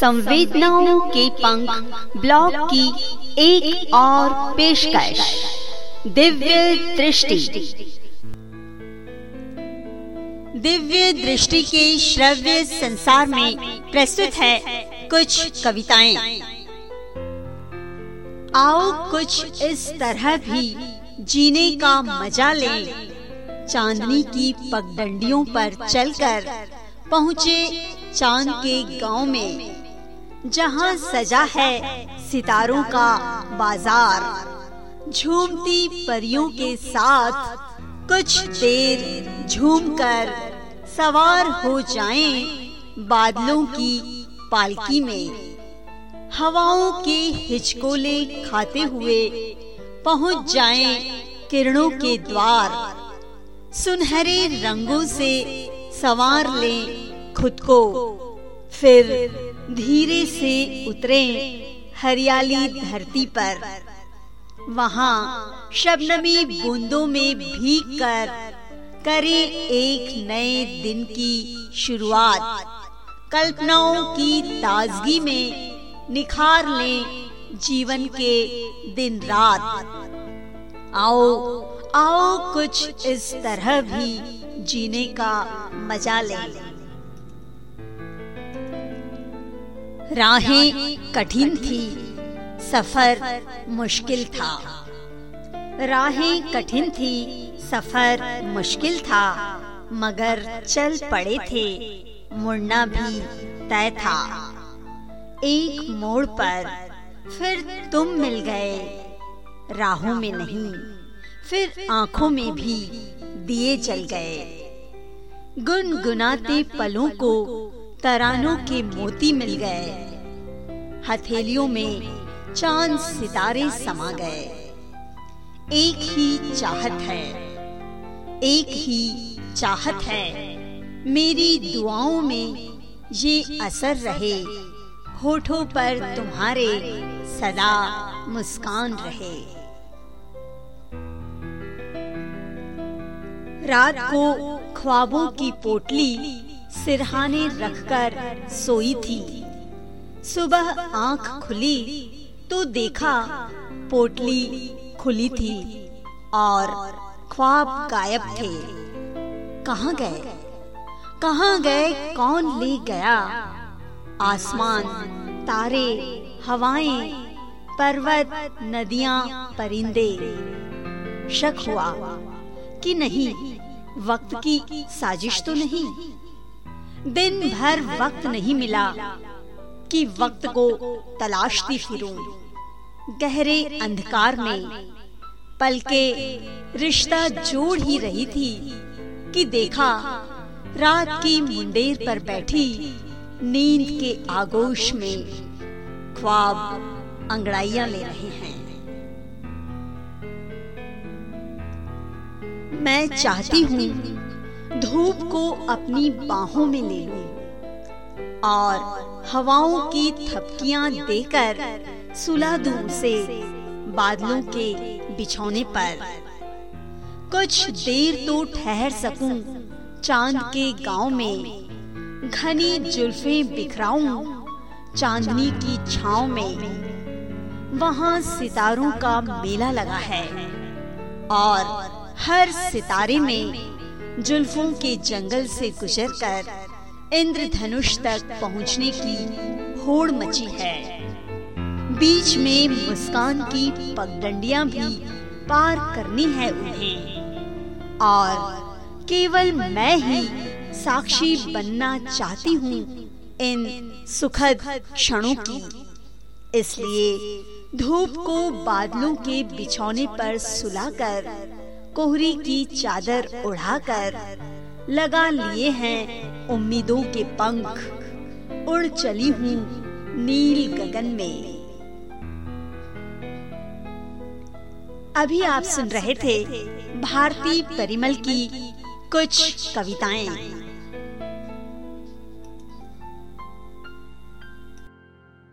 संवेदनाओं के पंख ब्लॉग की एक और पेशकश, दिव्य दृष्टि। दिव्य दृष्टि के श्रव्य संसार में प्रस्तुत है कुछ कविताएँ। आओ कुछ इस तरह भी जीने का मज़ा लें। चांदनी की पगडंडियों पर चलकर पहुँचे चाँद के गाँव में। जहाँ सजा है सितारों का बाज़ार। झूमती परियों के साथ कुछ देर झूमकर सवार हो जाएँ बादलों की पालकी में। हवाओं के हिचकोले खाते हुए पहुँच जाएँ किरणों के द्वार। सुनहरे रंगों से सवार ले खुद को। फिर धीरे से उतरे हरियाली धरती पर। वहाँ शबनमी बूंदों में भीग कर करे एक नए दिन की शुरुआत। कल्पनाओं की ताजगी में निखार लें जीवन के दिन रात। आओ आओ कुछ इस तरह भी जीने का मज़ा ले। राहें कठिन थी, सफ़र मुश्किल था। राहें कठिन थी, सफ़र मुश्किल था, मगर चल पड़े थे, मुड़ना भी तय था। एक मोड़ पर फिर तुम मिल गए, राहों में नहीं, फिर आँखों में भी दिए जल गए। गुनगुनाते पलों को तरानों के मोती मिल गए। हथेलियों में चाँद सितारे समा गए। एक ही चाहत है। एक ही चाहत है। मेरी दुआओं में ये असर रहे। होठों पर तुम्हारे सदा मुस्कान रहे। रात को ख्वाबों की पोटली सिरहाने रखकर सोई थी। सुबह आँख खुली तो देखा पोटली खुली थी और ख्वाब गायब थे। कहाँ गए? कहाँ गए? कौन ले गया? आसमान, तारे, हवाएँ, पर्वत, नदियाँ, परिंदे। शक हुआ कि नहीं, वक्त की साजिश तो नहीं। दिन भर वक्त नहीं मिला कि वक्त को तलाशती फिरूं। गहरे अंधकार में पलके रिश्ता जोड़ ही रही थी कि देखा, रात की मुंडेर पर बैठी नींद के आगोश में ख्वाब अंगड़ाइया ले रहे हैं। मैं चाहती हूँ धूप को अपनी बाहों में ले लूँ और हवाओं की थपकियाँ देकर सुला दूँ से बादलों के बिछौने पर। कुछ देर तो ठहर सकूँ चाँद के गाँव में। घनी जुल्फे बिखराऊं चांदनी की छाव में। वहाँ सितारों का मेला लगा है और हर सितारे में जुल्फों के जंगल से गुजरकर इंद्रधनुष तक पहुँचने की होड़ मची है। बीच में मुस्कान की पगडंडियाँ भी पार करनी है उन्हें। और केवल मैं ही साक्षी बनना चाहती हूँ इन सुखद क्षणों की। इसलिए धूप को बादलों के बिछौने पर सुलाकर कोहरी की चादर उड़ाकर लगा लिए हैं उम्मीदों के पंख। उड़ चली हूँ नील गगन में। अभी आप सुन रहे थे भारती परिमल की कुछ कविताएँ।